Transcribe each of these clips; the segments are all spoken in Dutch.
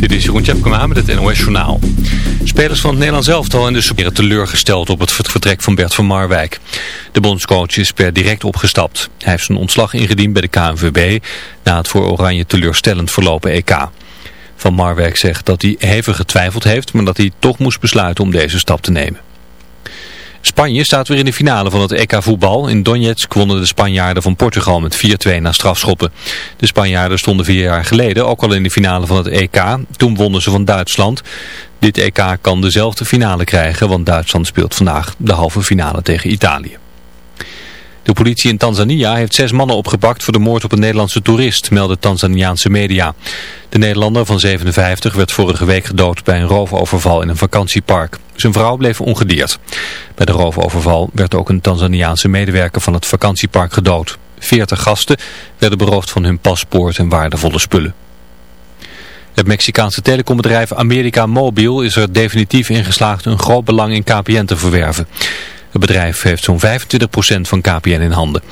Dit is Jeroen Tjepkema met het NOS Journaal. Spelers van het Nederlands elftal en de supporters teleurgesteld op het vertrek van Bert van Marwijk. De bondscoach is per direct opgestapt. Hij heeft zijn ontslag ingediend bij de KNVB na het voor Oranje teleurstellend verlopen EK. Van Marwijk zegt dat hij hevig getwijfeld heeft, maar dat hij toch moest besluiten om deze stap te nemen. Spanje staat weer in de finale van het EK voetbal. In Donetsk wonnen de Spanjaarden van Portugal met 4-2 na strafschoppen. De Spanjaarden stonden vier jaar geleden ook al in de finale van het EK. Toen wonnen ze van Duitsland. Dit EK kan dezelfde finale krijgen, want Duitsland speelt vandaag de halve finale tegen Italië. De politie in Tanzania heeft zes mannen opgepakt voor de moord op een Nederlandse toerist, melden Tanzaniaanse media. De Nederlander van 57 werd vorige week gedood bij een roofoverval in een vakantiepark. Zijn vrouw bleef ongedeerd. Bij de roofoverval werd ook een Tanzaniaanse medewerker van het vakantiepark gedood. Veertig gasten werden beroofd van hun paspoort en waardevolle spullen. Het Mexicaanse telecombedrijf America Mobil is er definitief in geslaagd een groot belang in KPN te verwerven. Het bedrijf heeft zo'n 25% van KPN in handen.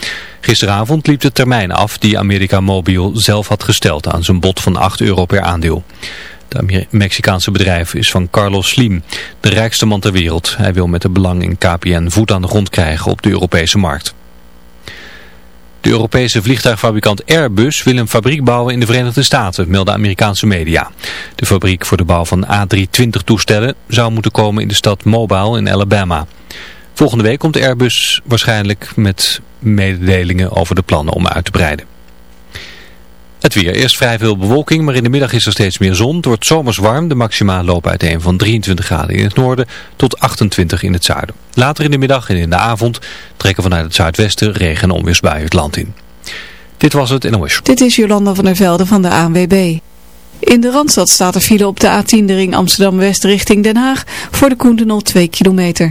Gisteravond liep de termijn af die America Mobil zelf had gesteld aan zijn bod van 8 euro per aandeel. Het Mexicaanse bedrijf is van Carlos Slim, de rijkste man ter wereld. Hij wil met de belang in KPN voet aan de grond krijgen op de Europese markt. De Europese vliegtuigfabrikant Airbus wil een fabriek bouwen in de Verenigde Staten, melden Amerikaanse media. De fabriek voor de bouw van A320-toestellen zou moeten komen in de stad Mobile in Alabama. Volgende week komt Airbus waarschijnlijk met mededelingen over de plannen om uit te breiden. Het weer. Eerst vrij veel bewolking, maar in de middag is er steeds meer zon. Het wordt zomers warm. De maxima lopen uiteen van 23 graden in het noorden tot 28 in het zuiden. Later in de middag en in de avond trekken vanuit het zuidwesten regen en onweersbuien het land in. Dit was het NOS. Dit is Jolanda van der Velde van de ANWB. In de Randstad staat er file op de A10 de ring Amsterdam-West richting Den Haag voor de Koentenol 2 kilometer.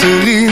to leave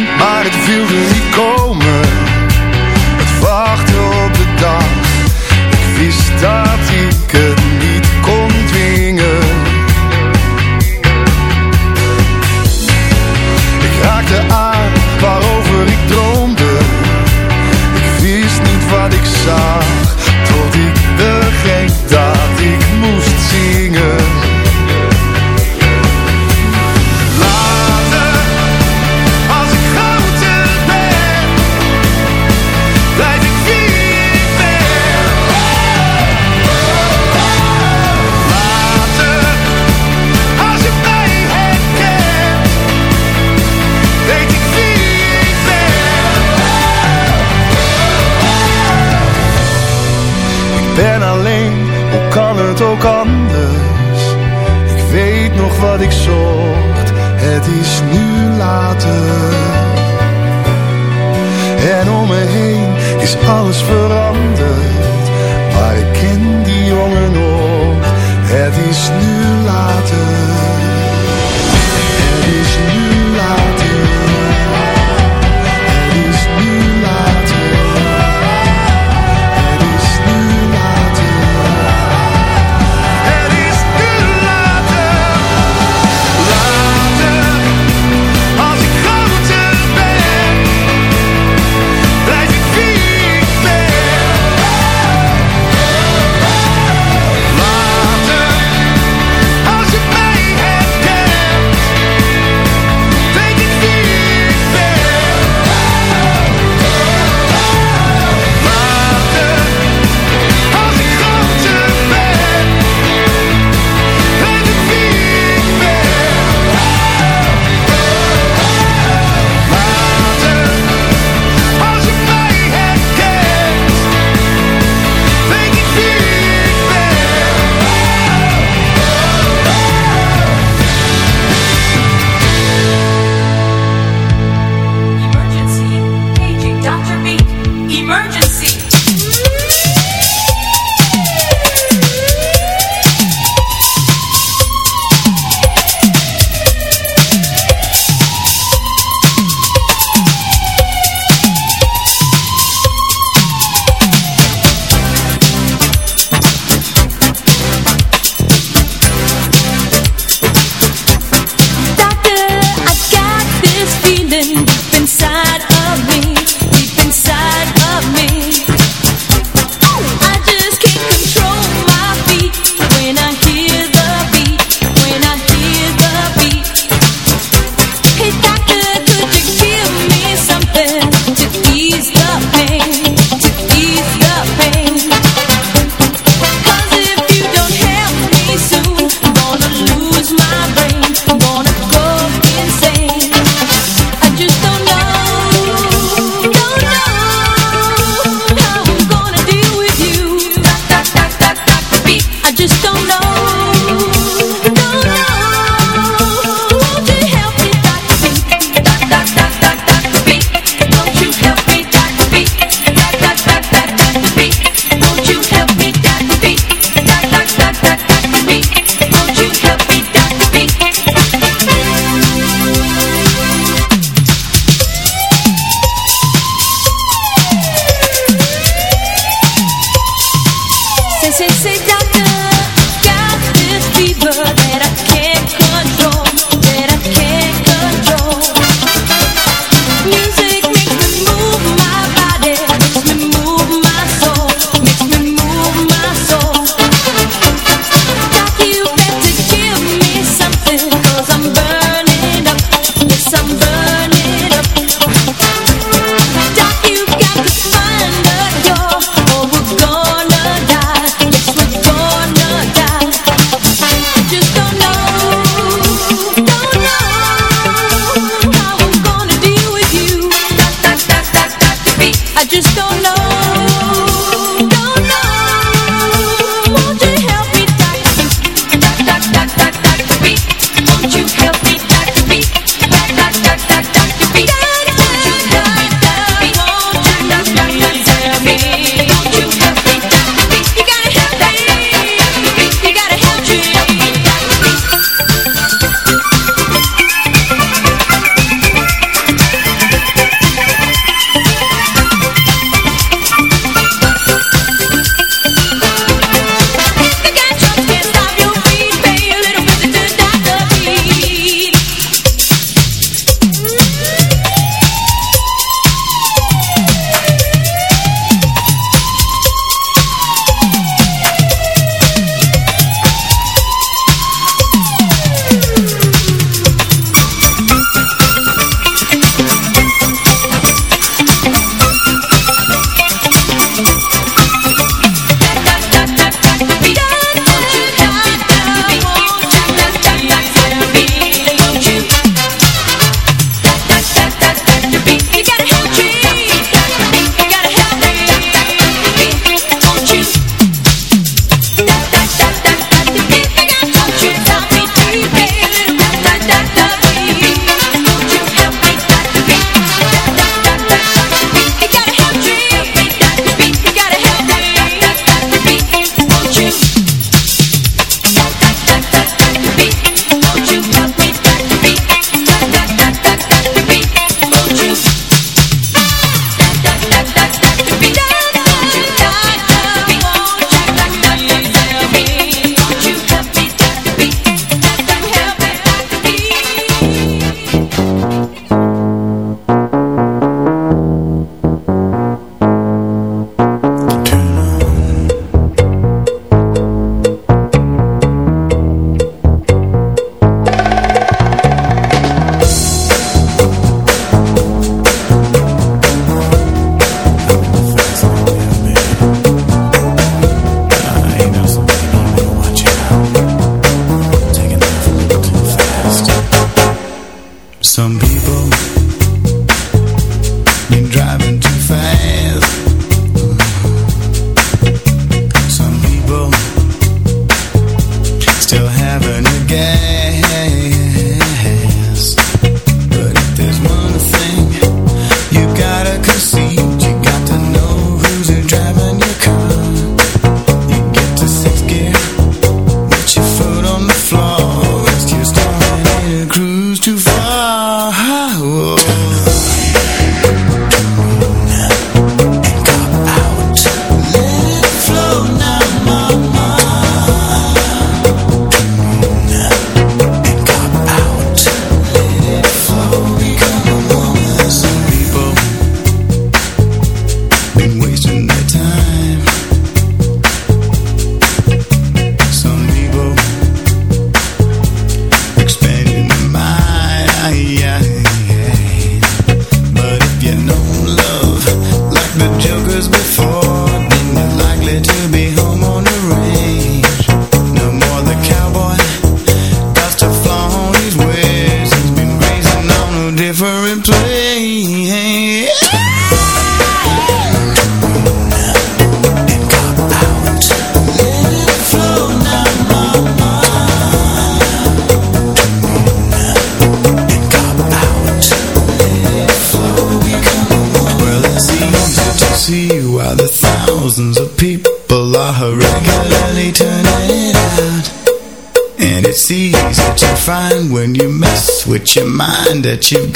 that you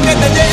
paquete lleno.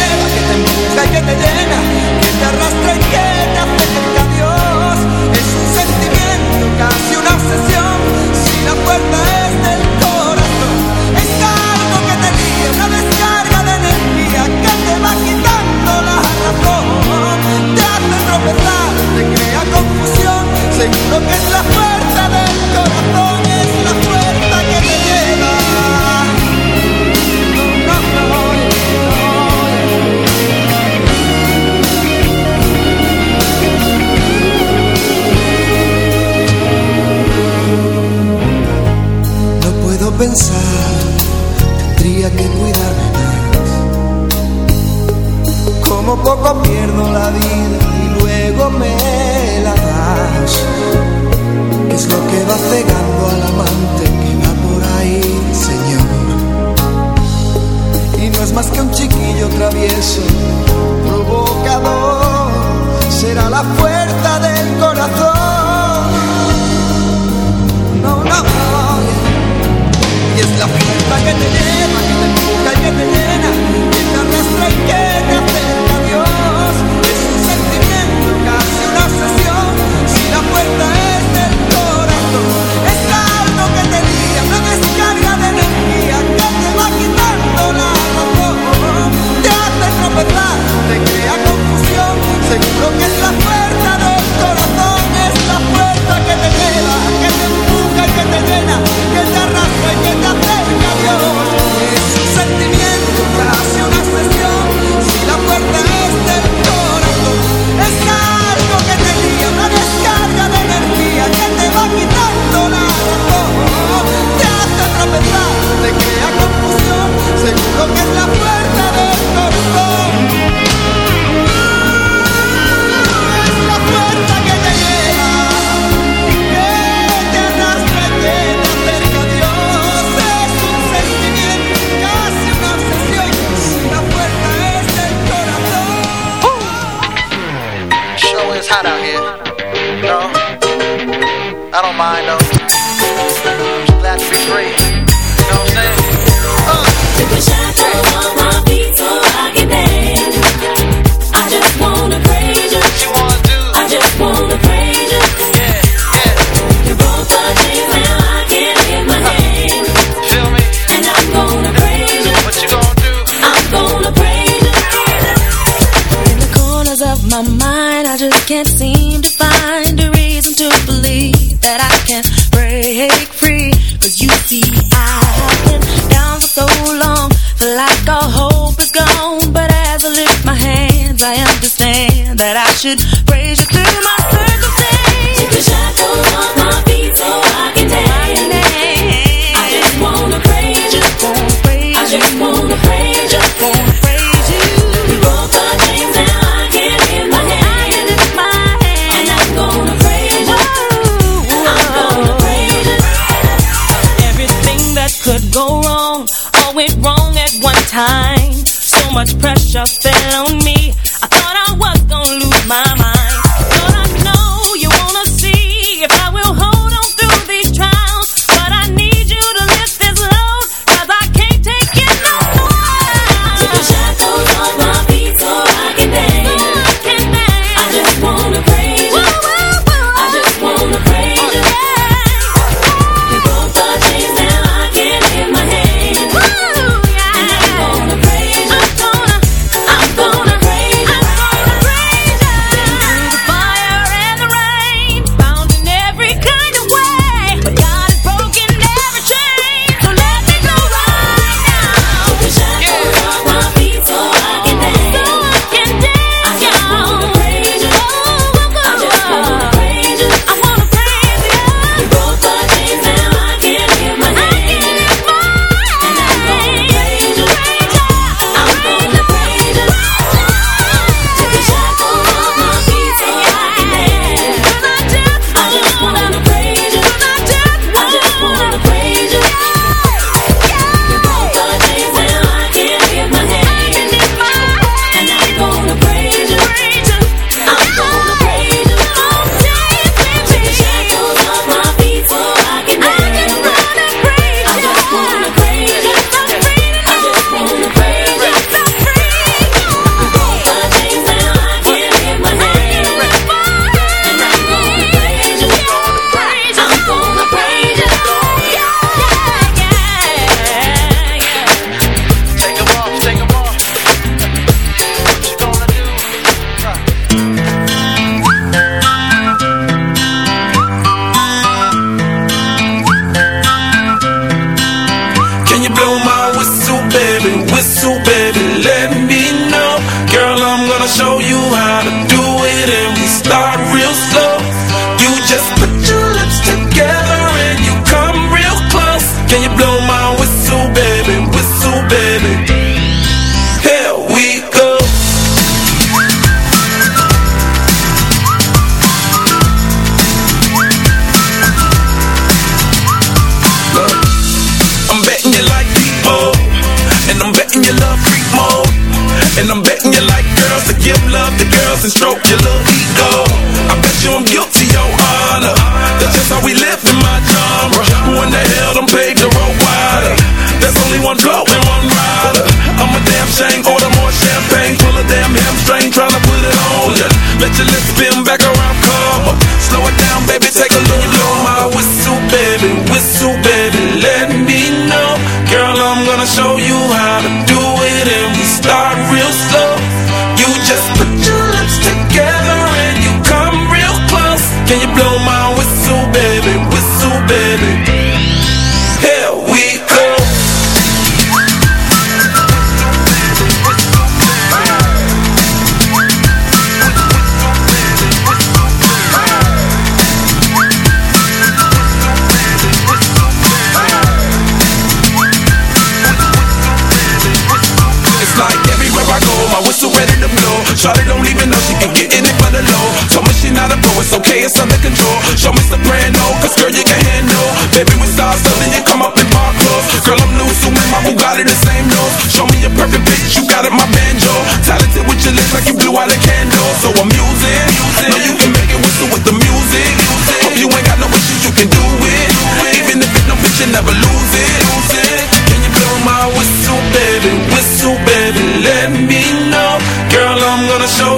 and stroke. gonna show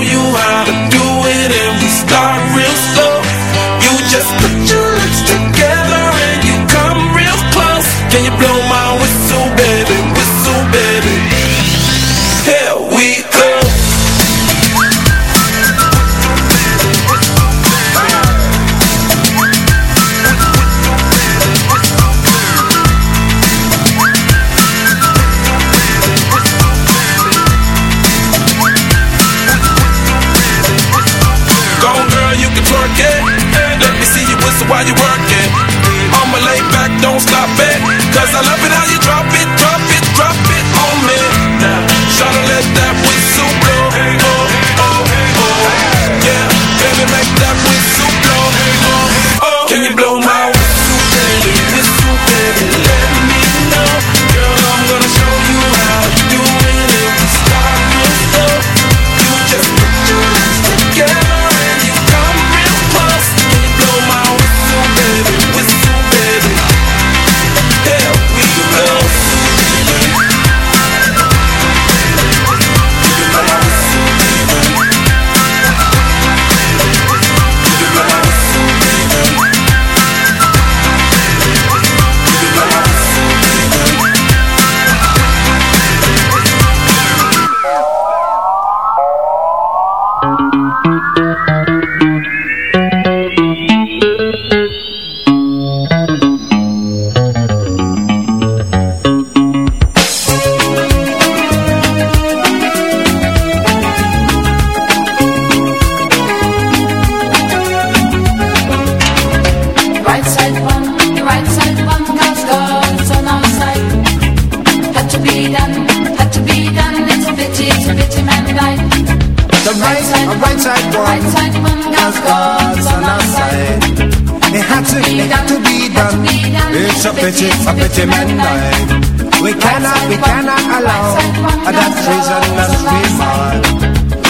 pity, for pity mankind. We cannot, we cannot allow that treason us we mind.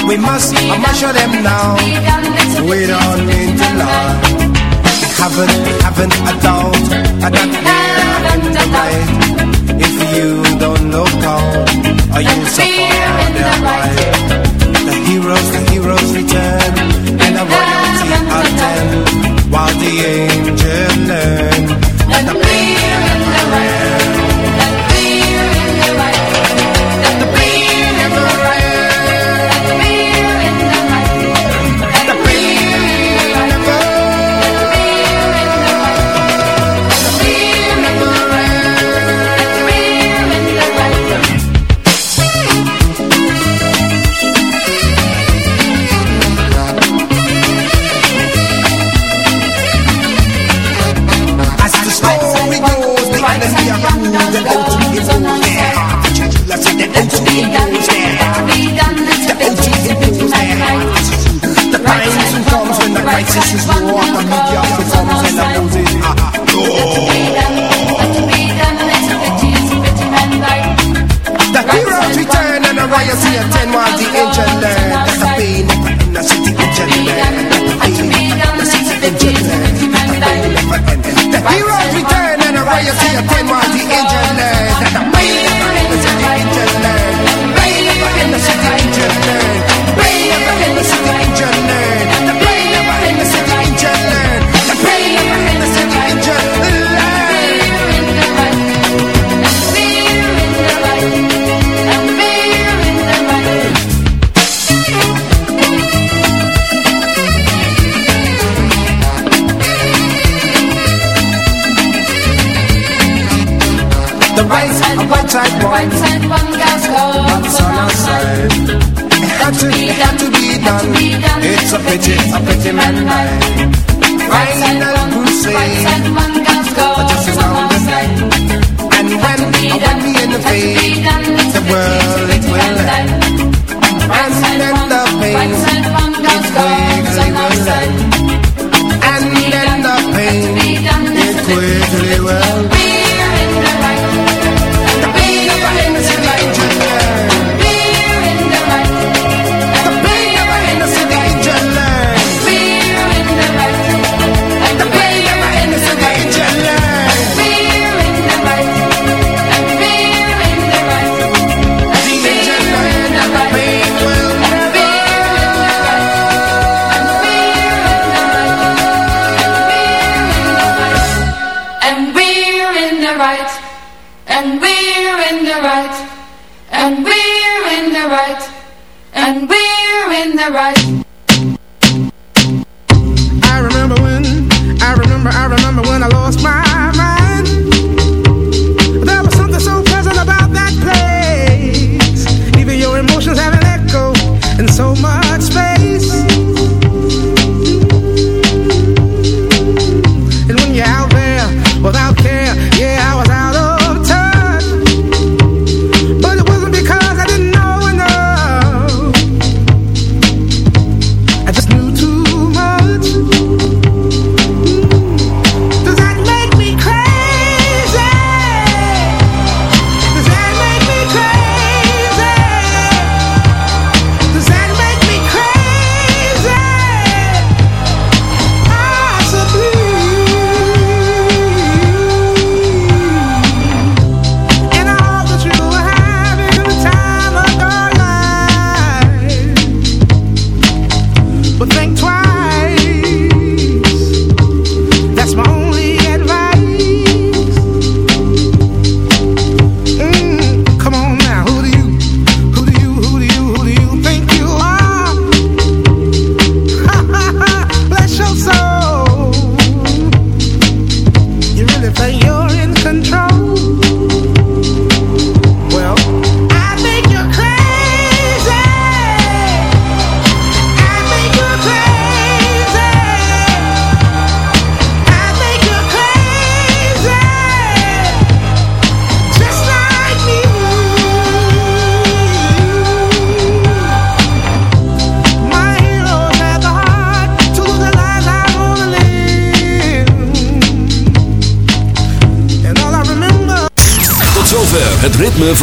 We must, I must show them now. We don't need to lie. Haven't, haven't a doubt that we're in the right. If you don't look out, are you suffer on their right. The heroes, the heroes return, and the royalty attend, while the angels learn. And the want the engineer That's a pain. In the the engineer That's a pain Now see the engineer That's a pain The heroes return and the royalty attend Want the engineer